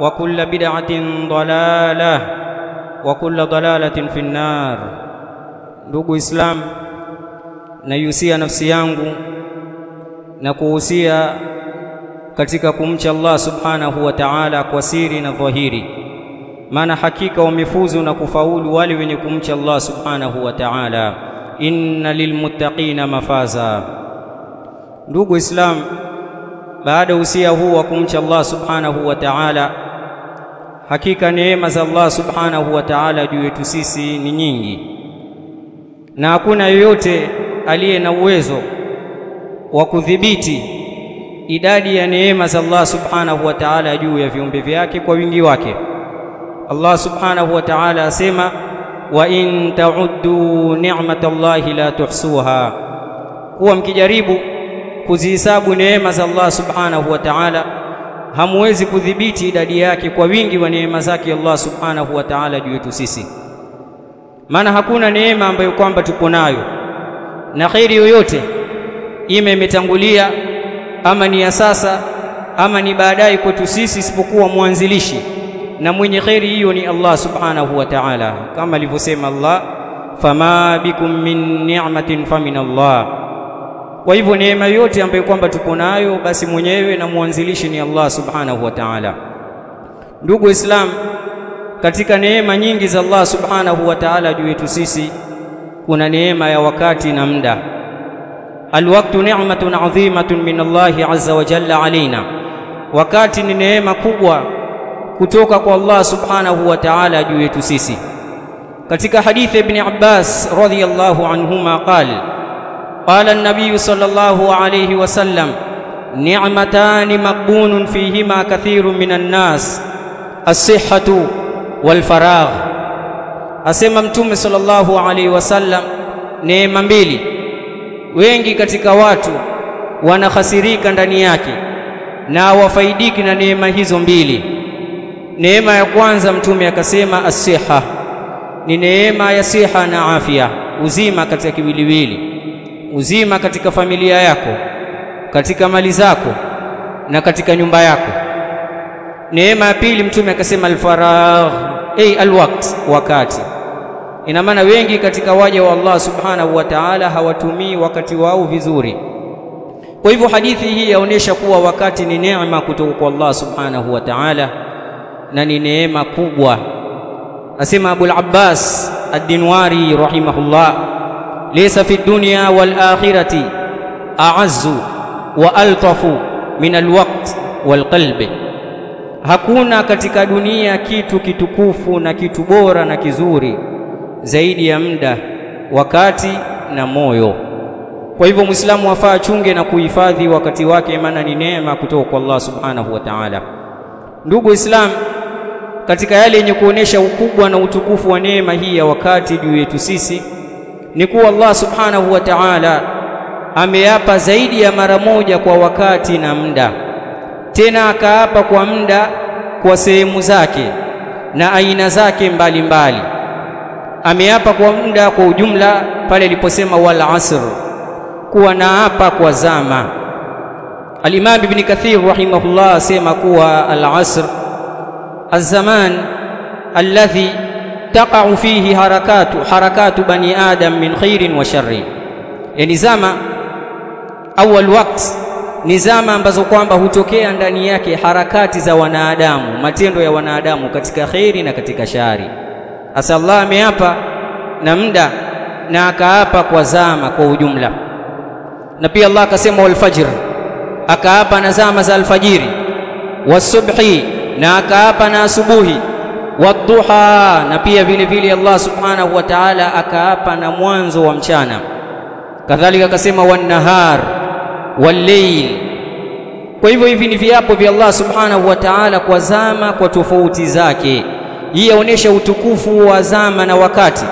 وكل بدعة ضلالة وكل ضلالة في النار ndugu Islam naihusia nafsi yangu na kuhusia katika kumcha Allah subhanahu wa ta'ala kwa siri na dhahiri maana hakika wamefuzu na kufaulu wale wenye kumcha Allah subhanahu wa ta'ala inna lilmuttaqina mafaza ndugu Islam baada usia huu wa kumcha Allah subhanahu wa ta'ala hakika neema za Allah subhanahu wa ta'ala juu yetu sisi ni nyingi. Na hakuna yoyote aliye na uwezo wa kudhibiti idadi ya neema za Allah subhanahu wa ta'ala juu ya viumbe vyake kwa wingi wake. Allah subhanahu wa ta'ala asema wa in ta'uddu ni'matallahi la tuhsuha. Kuwa mkijaribu kuzihisabu neema za Allah subhanahu wa ta'ala hamuwezi kudhibiti idadi yake kwa wingi wa neema zake Allah subhanahu wa ta'ala juu yetu sisi. Maana hakuna neema ambayo kwamba tupo nayo. Na kheri yoyote ime imetangulia ama ni ya sasa ama ni baadaye kwetu sisi isipokuwa mwanzilishi. Na mwenye kheri hiyo ni Allah subhanahu wa ta'ala. Kama alivyosema Allah fama bikum min ni'matin famin Allah kwa hivyo neema yote ambayo kwamba tuko nayo basi mwenyewe na mwanzilishi ni Allah subhanahu wa ta'ala. Ndugu islam katika neema nyingi za Allah subhanahu wa ta'ala juu yetu sisi kuna neema ya wakati na muda. Alwaktu ni'matun adhimatun min Allahi azza wa jalla alaina wakati ni neema kubwa kutoka kwa Allah subhanahu wa ta'ala juu yetu sisi. Katika hadithi ibn Abbas radhiyallahu anhuma qala Qala النبي صلى الله عليه وسلم نعمتان مقبون fihima kathirun من الناس الصحه والفراغ. Wal متوم Asema Mtume عليه وسلم wasallam, neema mbili. Wengi katika watu wanahasirika ndani yake na wafaidiki na neema hizo mbili. Neema ya kwanza Mtume akasema asiha, ni neema ya siha na afya, uzima katika kiwiliwili uzima katika familia yako katika mali zako na katika nyumba yako. Neema ya pili mtume akasema alfaragh. Ay alwaqt wakati. Ina maana wengi katika waja wa Allah subhanahu wa ta'ala hawatumii wakati wao vizuri. Kwa hivyo hadithi hii yaonesha kuwa wakati ni neema kutoka kwa Allah subhanahu wa ta'ala na ni neema kubwa. Asema Abul al-Abbas ad-Dinwari rahimahullah laysa fi dunya wal akhirati a'azzu wa altafu min alwaqt wal qalbi hakuna katika dunia kitu kitukufu na kitu bora na kizuri zaidi ya muda wakati na moyo. Kwa hivyo muislamu afaa achunge na kuhifadhi wakati wake maana ni neema kutoka kwa Allah subhanahu wa ta'ala. Ndugu islam katika yale yenye kuonesha ukubwa na utukufu wa neema hii ya wakati juu yetu sisi ni kuwa Allah subhanahu wa ta'ala ameapa zaidi ya mara moja kwa wakati na muda tena akaapa kwa muda kwa sehemu zake na aina zake mbalimbali. Ameapa kwa muda kwa ujumla pale aliposema wal asr, kuwa naapa kwa zama. Al-Imam Ibn Kathir rahimahullah asema kuwa al asr az-zaman alladhi taqa'u fihi harakatu harakatu bani adam min khairin wa sharrin, yani zama awal waqt ni zama ambazo kwamba hutokea ndani yake harakati za wanadamu, matendo ya wanadamu katika kheri na katika shari. Asa ameapa na muda na akaapa kwa zama kwa ujumla, na pia Allah akasema walfajr, akaapa na zama za alfajiri, wasubhi, na akaapa na asubuhi, wadduha, na pia vile vile Allah subhanahu wa ta'ala akaapa na mwanzo wa mchana, kadhalika akasema wannahar walleil. Kwa hivyo hivi ni viapo vya Allah subhanahu wa ta'ala kwa zama kwa tofauti zake. Hii yaonyesha utukufu wa zama na wakati.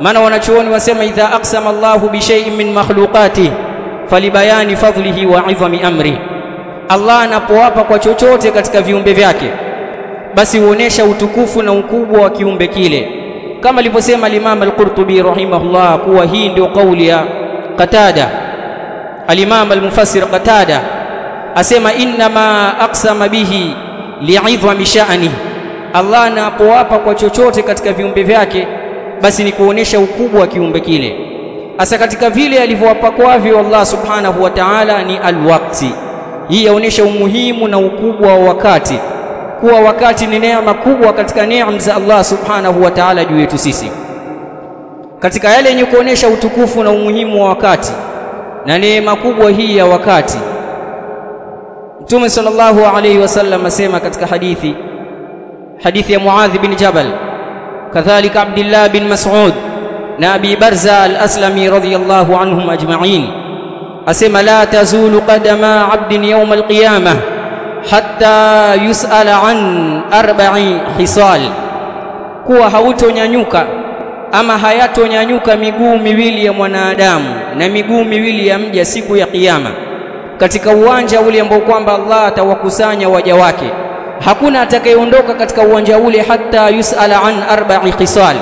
Maana wanachuoni wasema idha aqsama Allahu bi shay'in min makhluqati falibayani fadlihi wa idhami amri, Allah anapoapa kwa chochote katika viumbe vyake, basi huonesha utukufu na ukubwa wa kiumbe kile, kama alivyosema al-Imam al-Qurtubi rahimahullah kuwa hii ndio kauli ya Qatada Al-Imam al-Mufassir Qatada asema innama aqsama bihi li'idhami sha'ni, Allah anapoapa kwa chochote katika viumbe vyake basi ni kuonesha ukubwa wa kiumbe kile. Hasa katika vile alivyowapa kwavyo Allah subhanahu wa ta'ala ni alwakti. Hii yaonesha umuhimu na ukubwa wa wakati, kuwa wakati ni neema kubwa katika neema za Allah subhanahu wa ta'ala juu yetu sisi. Katika yale yenye kuonesha utukufu na umuhimu wa wakati na neema kubwa hii ya wakati, Mtume sallallahu alayhi wasallam asema katika hadithi hadithi ya Muadh bin Jabal, kadhalika Abdullah bin Mas'ud na Abi Barza al-Aslami radhiyallahu anhum ajma'in, asema la tazulu qadama abdin yawm al-qiyamah hatta yus'ala an arba'i hisal, kuwa hautonyanyuka ama hayatonyanyuka miguu miwili ya mwanadamu na miguu miwili ya mja siku ya Kiyama, katika uwanja ule ambao kwamba Allah atawakusanya waja wake. Hakuna atakayeondoka katika uwanja ule hatta yusala an arba'i hisal,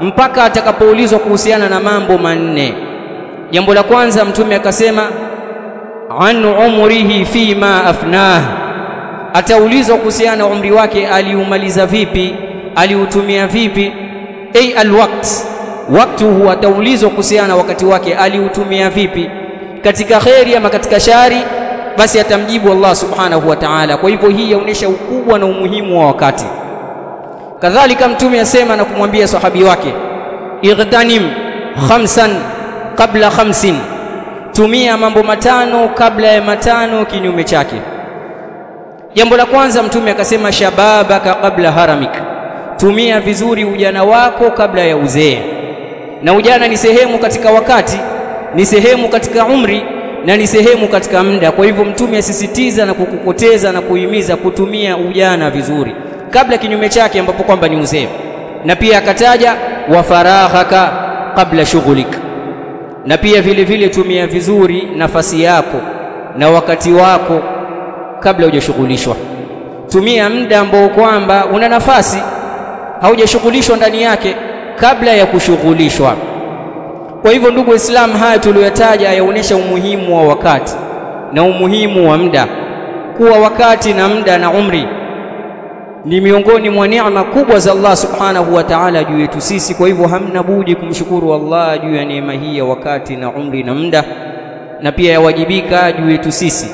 mpaka atakapoulizwa kuhusiana na mambo manne. Jambo la kwanza, Mtume akasema an umrihi fi ma afnah, ataulizwa kuhusiana na umri wake, aliumaliza vipi, aliutumia vipi? Ay alwaqt. Waktuhu, ataulizwa kuhusiana na wakati wake aliutumia vipi, katika kheri ama katika shari, basi atamjibu Allah subhanahu wa ta'ala. Kwa hivyo hii yaonyesha ukubwa na umuhimu wa wakati. Kadhalika Mtume asema na kumwambia sahabi wake, ightanim khamsan qabla khamsin, tumia mambo matano kabla ya matano kinyume chake. Jambo la kwanza Mtume akasema, shababaka kabla haramik tumia vizuri ujana wako kabla ya uzee. Na ujana ni sehemu katika wakati, ni sehemu katika umri na ni sehemu katika muda. Kwa hivyo Mtume asisitiza na kukukoteza na kuhimiza kutumia ujana vizuri kabla kinyume chake, ambapo kwamba ni uzee. Na pia akataja wa faraghaka kabla shughulik, na pia vile vile tumia vizuri nafasi yako na wakati wako kabla hujashughulishwa. Tumia muda ambao kwamba una nafasi haujashughulishwa ndani yake kabla ya kushughulishwa. Kwa hivyo, ndugu Waislamu, haya tuliyotaja yaonyesha umuhimu wa wakati na umuhimu wa muda, kuwa wakati na muda na umri ni miongoni mwa neema kubwa za Allah subhanahu wa ta'ala juu yetu sisi. Kwa hivyo, hamna budi kumshukuru Allah juu ya neema hii ya wakati na umri na muda, na pia yawajibika juu yetu sisi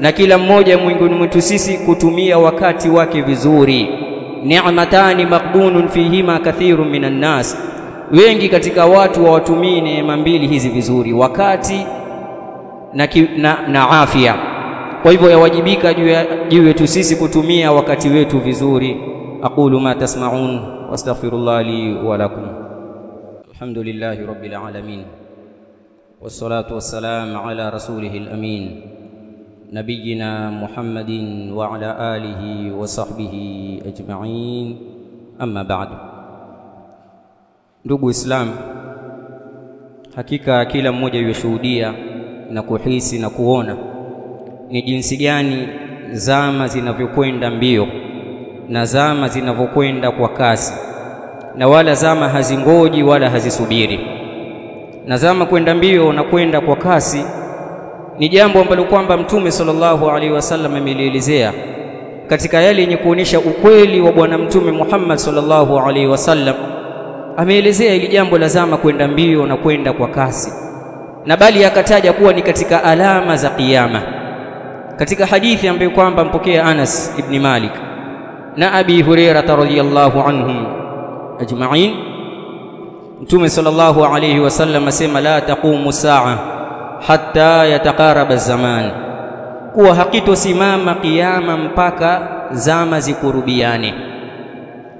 na kila mmoja miongoni mwetu sisi kutumia wakati wake vizuri ni'matani maqdunun fihima kathirun minan nas, wengi katika watu hawatumii neema mbili hizi vizuri, wakati na, na, na afya. Kwa hivyo yawajibika juu yetu sisi kutumia wakati wetu vizuri. aqulu ma tasma'un wastaghfirullah li wa lakum. Alhamdulillahi rabbil alamin wassalatu wassalamu ala rasulihil amin nabiyina Muhammadin wa ala alihi wa sahbihi ajma'in, amma ba'du. Ndugu Islam, hakika kila mmoja yushuhudia na kuhisi na kuona ni jinsi gani zama zinavyokwenda mbio na zama zinavyokwenda kwa kasi, na wala zama hazingoji wala hazisubiri. Na zama kwenda mbio na kwenda kwa kasi ni jambo ambalo kwamba Mtume sallallahu alaihi wasallam amelielezea katika yale yenye kuonesha ukweli wa Bwana Mtume Muhammad sallallahu alaihi wasallam. Ameelezea ili jambo la zama kwenda mbio na kwenda kwa kasi, na bali akataja kuwa ni katika alama za Kiyama, katika hadithi ambayo kwamba mpokea Anas ibn Malik na Abi Hurairah radhiyallahu anhum ajma'in. Mtume sallallahu alayhi wasallam asema la taqumu saa hatta yataqaraba zaman, kuwa hakitosimama kiyama mpaka zama zikurubiane.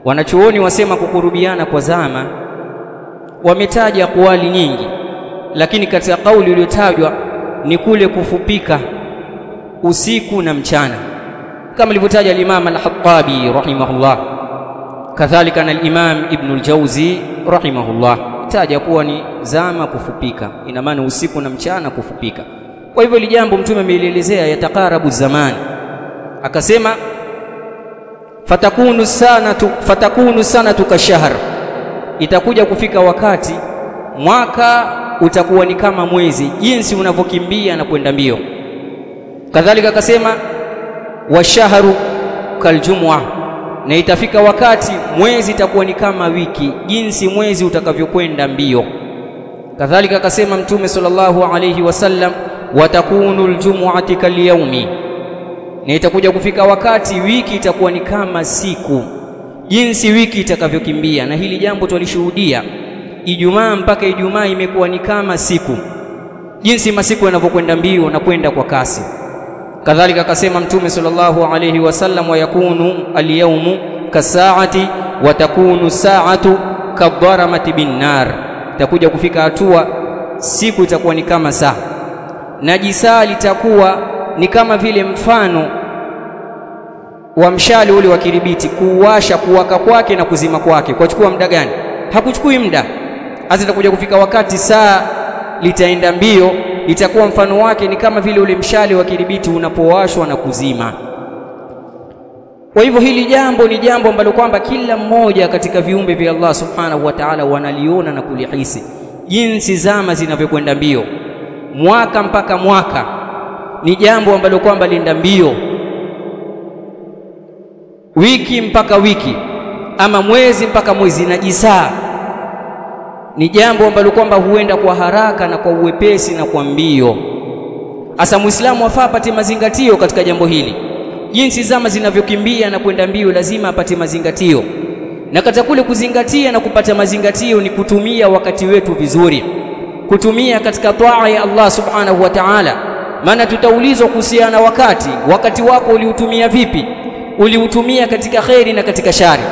Wanachuoni wasema kukurubiana kwa zama, wametaja kuwali nyingi, lakini katika kauli iliyotajwa ni kule kufupika usiku na mchana, kama alivyotaja al-Imam al-Hattabi rahimahullah, kadhalika na al-Imam Ibn al-Jawzi rahimahullah. Taja kuwa ni zama kufupika, ina maana usiku na mchana kufupika. Kwa hivyo ili jambo Mtume amelielezea yatakarabu zamani, akasema fatakunu sanatu, fatakunu sanatu kashahr, itakuja kufika wakati mwaka utakuwa ni kama mwezi, jinsi unavyokimbia na kwenda mbio. Kadhalika akasema washahru kaljumua na itafika wakati mwezi itakuwa ni kama wiki, jinsi mwezi utakavyokwenda mbio. Kadhalika akasema Mtume sallallahu alayhi wasallam, watakunu ljumuati kalyaumi, na itakuja kufika wakati wiki itakuwa ni kama siku, jinsi wiki itakavyokimbia. Na hili jambo twalishuhudia Ijumaa mpaka Ijumaa imekuwa ni kama siku, jinsi masiku yanavyokwenda mbio na kwenda kwa kasi. Kadhalika akasema Mtume sallallahu alayhi wasallam, wa yakunu alyawmu kasaati watakunu saatu kadharamati binnar, itakuja kufika hatua siku itakuwa ni kama saa na jisaa litakuwa ni kama vile mfano wa mshale ule wa kiribiti, kuuwasha kuwaka kwake na kuzima kwake kwachukua muda gani? Hakuchukui muda. Hasa itakuja kufika wakati saa litaenda mbio itakuwa mfano wake ni kama vile ule mshale wa kiribiti unapowashwa na kuzima. Kwa hivyo hili jambo ni jambo ambalo kwamba kila mmoja katika viumbe vya Allah subhanahu wa ta'ala wanaliona na kulihisi, jinsi zama zinavyokwenda mbio, mwaka mpaka mwaka. Ni jambo ambalo kwamba linda mbio, wiki mpaka wiki, ama mwezi mpaka mwezi, na jisaa ni jambo ambalo kwamba huenda kwa haraka na kwa uwepesi na kwa mbio. Hasa Muislamu afaa apate mazingatio katika jambo hili, jinsi zama zinavyokimbia na kwenda mbio, lazima apate mazingatio. Na katika kule kuzingatia na kupata mazingatio ni kutumia wakati wetu vizuri, kutumia katika taa ya Allah subhanahu wa ta'ala. Maana tutaulizwa kuhusiana na wakati. Wakati wako uliutumia vipi? Uliutumia katika kheri na katika shari?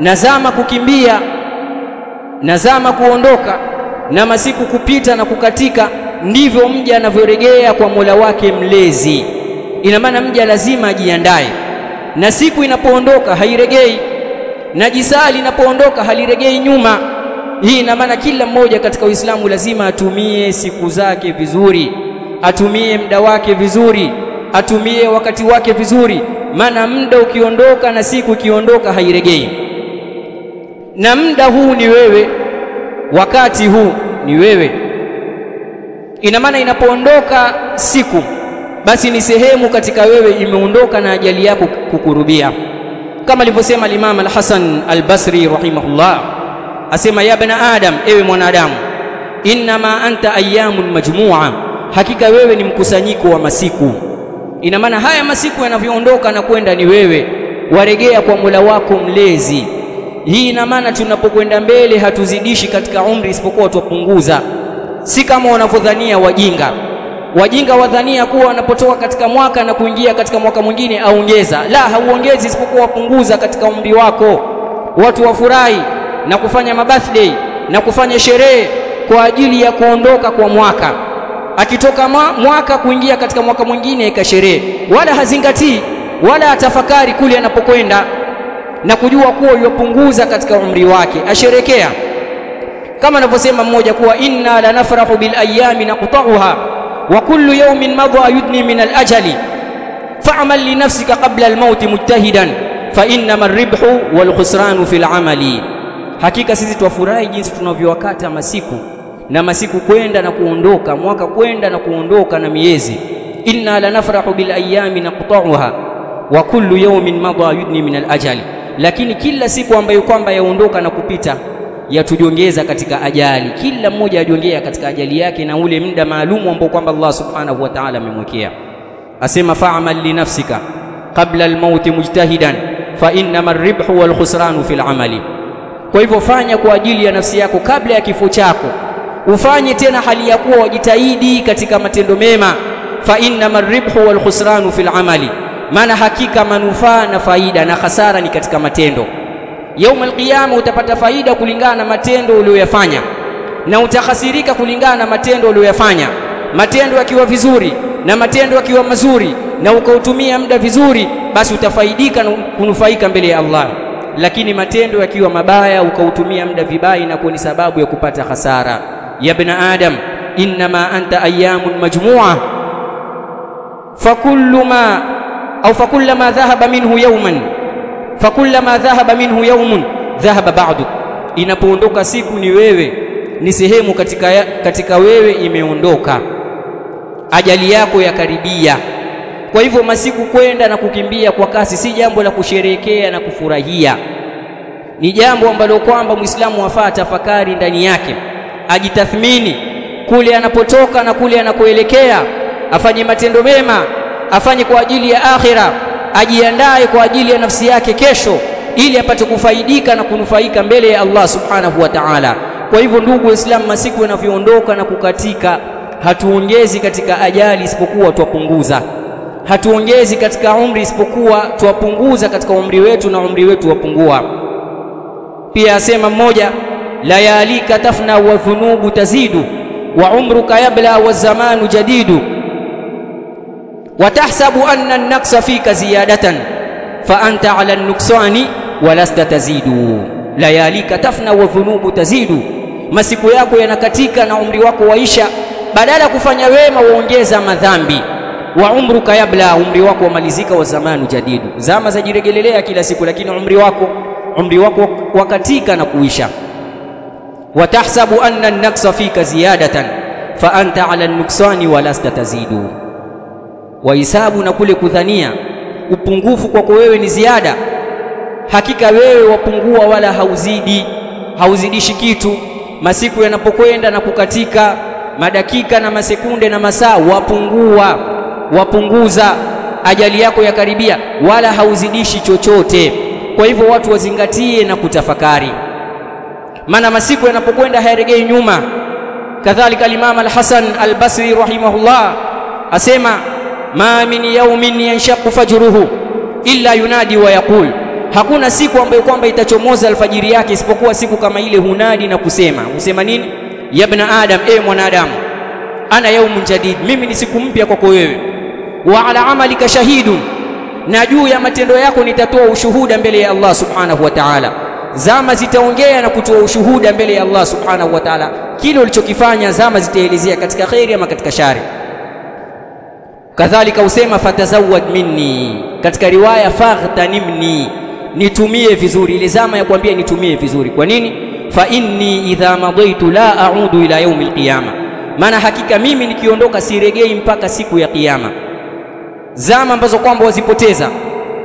Na zama kukimbia na zama kuondoka na masiku kupita na kukatika, ndivyo mja anavyoregea kwa Mola wake mlezi. Ina maana mja lazima ajiandae, na siku inapoondoka hairegei, na jisaa linapoondoka haliregei nyuma. Hii ina maana kila mmoja katika Uislamu lazima atumie siku zake vizuri, atumie muda wake vizuri, atumie wakati wake vizuri, maana muda ukiondoka na siku ikiondoka hairegei na muda huu ni wewe, wakati huu ni wewe. Ina maana inapoondoka siku, basi ni sehemu katika wewe imeondoka na ajali yako kukurubia, kama alivyosema Imam Al-Hasan Al-Basri rahimahullah, asema ya bana Adam, ewe mwanadamu, innama anta ayyamun majmua, hakika wewe ni mkusanyiko wa masiku. Ina maana haya masiku yanavyoondoka na kwenda ni wewe, waregea kwa Mola wako mlezi. Hii ina maana tunapokwenda mbele hatuzidishi katika umri, isipokuwa twapunguza, si kama wanavyodhania wajinga. Wajinga wadhania kuwa wanapotoka katika mwaka na kuingia katika mwaka mwingine aongeza. La, hauongezi, isipokuwa wapunguza katika umri wako. Watu wafurahi na kufanya mabirthday na kufanya sherehe kwa ajili ya kuondoka kwa mwaka, akitoka mwaka kuingia katika mwaka mwingine ikasherehe, wala hazingatii wala atafakari kule anapokwenda na kujua kuwa yupunguza katika umri wake, asherekea. Kama anavyosema mmoja kuwa inna la nafrahu bil ayami naqta'uha wa kullu yawmin madha yudni min al ajali fa'mal li nafsika qabla al maut mujtahidan fa innama ribhu wal khusranu fil amali, hakika sisi twafurahi jinsi tunavyowakata masiku na masiku kwenda na kuondoka, mwaka kwenda na kuondoka na miezi. inna lanafrahu bil ayami naqta'uha wa kullu yawmin madha yudni min al ajali, lakini kila siku ambayo kwamba yaondoka na kupita yatujongeza katika ajali. Kila mmoja ajongea katika ajali yake na ule muda maalumu ambao kwamba Allah subhanahu wa ta'ala amemwekea. Asema fa'mal li nafsika qabla al-maut mujtahidan fa innama ar-ribhu wal khusranu fil amali. Kwa hivyo fanya kwa ajili ya nafsi yako kabla ya kifo chako, ufanye tena hali ya kuwa wajitahidi katika matendo mema. Fa innama ar-ribhu wal khusranu fil amali, maana hakika manufaa na faida na hasara ni katika matendo. Yaumul Qiyama utapata faida kulingana na matendo uliyoyafanya, na utahasirika kulingana na matendo uliyoyafanya. Matendo yakiwa vizuri na matendo yakiwa mazuri, na ukautumia muda vizuri, basi utafaidika na kunufaika mbele ya Allah. Lakini matendo yakiwa mabaya, ukautumia muda vibaya, inakuwa ni sababu ya kupata hasara. Ya bna adam innama anta ayyamun majmua fakullu ma au fakullama dhahaba minhu yawman. Fakullama dhahaba minhu yaumun dhahaba ba'du, inapoondoka siku ni wewe. Ni sehemu katika, ya, katika wewe imeondoka, ajali yako yakaribia. Kwa hivyo masiku kwenda na kukimbia kwa kasi si jambo la kusherehekea na kufurahia, ni jambo ambalo kwamba Muislamu afaa tafakari ndani yake, ajitathmini. Kule anapotoka na kule anakoelekea, afanye matendo mema, afanye kwa ajili ya akhira ajiandae kwa ajili ya nafsi yake kesho, ili apate kufaidika na kunufaika mbele ya Allah subhanahu wa ta'ala. Kwa hivyo, ndugu Waislamu, masiku yanavyoondoka na kukatika, hatuongezi katika ajali isipokuwa twapunguza, hatuongezi katika umri isipokuwa twapunguza katika umri wetu, na umri wetu wapungua. Pia asema mmoja, layalika tafna wa dhunubu tazidu wa umruka yabla wa zamanu jadidu watahsabu anna an-naqsa fika ziyadatan fa anta ala an-nuksani walasta tazidu. Layalika tafna wa dhunubu tazidu, masiku yako yanakatika na umri wako waisha, badala ya kufanya wema waongeza madhambi. Wa umruka yabla, umri wako wamalizika. Wa zamanu jadidu, zama zajiregelelea kila siku, lakini umri wako umri wako wakatika na kuisha. Watahsabu anna an-naqsa fika ziyadatan fa anta ala an-nuksani walasta tazidu wahisabu na kule kudhania upungufu kwako wewe ni ziada, hakika wewe wapungua wala hauzidi, hauzidishi kitu. Masiku yanapokwenda na kukatika, madakika na masekunde na masaa, wapungua, wapunguza, ajali yako ya karibia wala hauzidishi chochote. Kwa hivyo watu wazingatie na kutafakari, maana masiku yanapokwenda hayaregei nyuma. Kadhalika al-Imam al-Hasan al-Basri rahimahullah asema ma min yaumin yanshaqu fajruhu illa yunadi wa yaqul, hakuna siku ambayo kwamba itachomoza alfajiri yake isipokuwa siku kama ile hunadi na kusema. Husema nini? ya ibn adam, e mwanadamu, ana yaumun jadid, mimi ni siku mpya kwako wewe. Wa ala amalika shahidun, na juu ya matendo yako nitatoa ushuhuda mbele ya Allah subhanahu wa ta'ala. Zama zitaongea na kutoa ushuhuda mbele ya Allah subhanahu wa ta'ala, kile ulichokifanya zama zitaelezea katika kheri ama katika shari. Kadhalika usema fatazawad minni, katika riwaya faghtanimni, nitumie vizuri. Ile zama ya kuambia nitumie vizuri. Kwa nini? fa inni idha madaitu la a'udu ila yaumi lqiyama, maana hakika mimi nikiondoka siregei mpaka siku ya Kiyama. Zama ambazo kwamba wazipoteza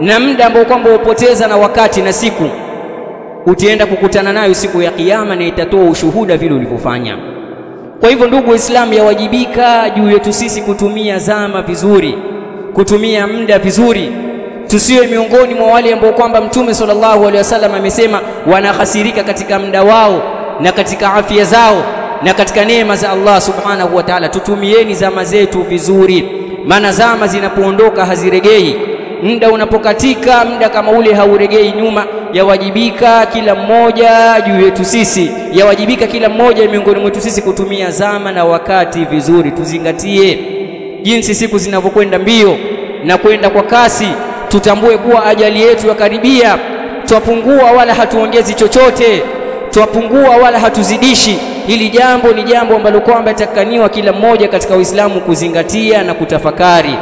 na muda ambao kwamba wapoteza na wakati na siku, utienda kukutana nayo siku ya Kiyama na itatoa ushuhuda vile ulivyofanya. Kwa hivyo ndugu Waislamu, yawajibika juu yetu sisi kutumia zama vizuri, kutumia muda vizuri, tusiwe miongoni mwa wale ambao kwamba Mtume sallallahu alaihi wasallam amesema wanahasirika katika muda wao na katika afya zao na katika neema za Allah subhanahu wa ta'ala. Tutumieni zama zetu vizuri, maana zama zinapoondoka haziregei. Muda unapokatika, muda kama ule hauregei nyuma. Yawajibika kila mmoja juu yetu sisi, yawajibika kila mmoja miongoni mwetu sisi kutumia zama na wakati vizuri. Tuzingatie jinsi siku zinavyokwenda mbio na kwenda kwa kasi, tutambue kuwa ajali yetu yakaribia. Twapungua wala hatuongezi chochote, twapungua wala hatuzidishi. Hili jambo ni jambo ambalo kwamba itakaniwa kila mmoja katika Uislamu kuzingatia na kutafakari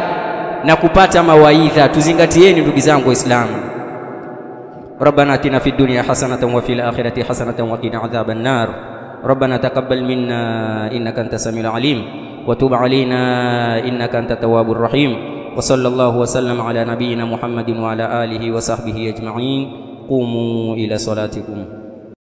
na kupata mawaidha. Tuzingatieni ndugu zangu Waislamu. ربنا اتنا في الدنيا حسنه وفي الاخره حسنه وقنا عذاب النار ربنا تقبل منا انك انت السميع العليم وتب علينا انك انت التواب الرحيم وصلى الله وسلم على نبينا محمد وعلى اله وصحبه اجمعين قوموا الى صلاتكم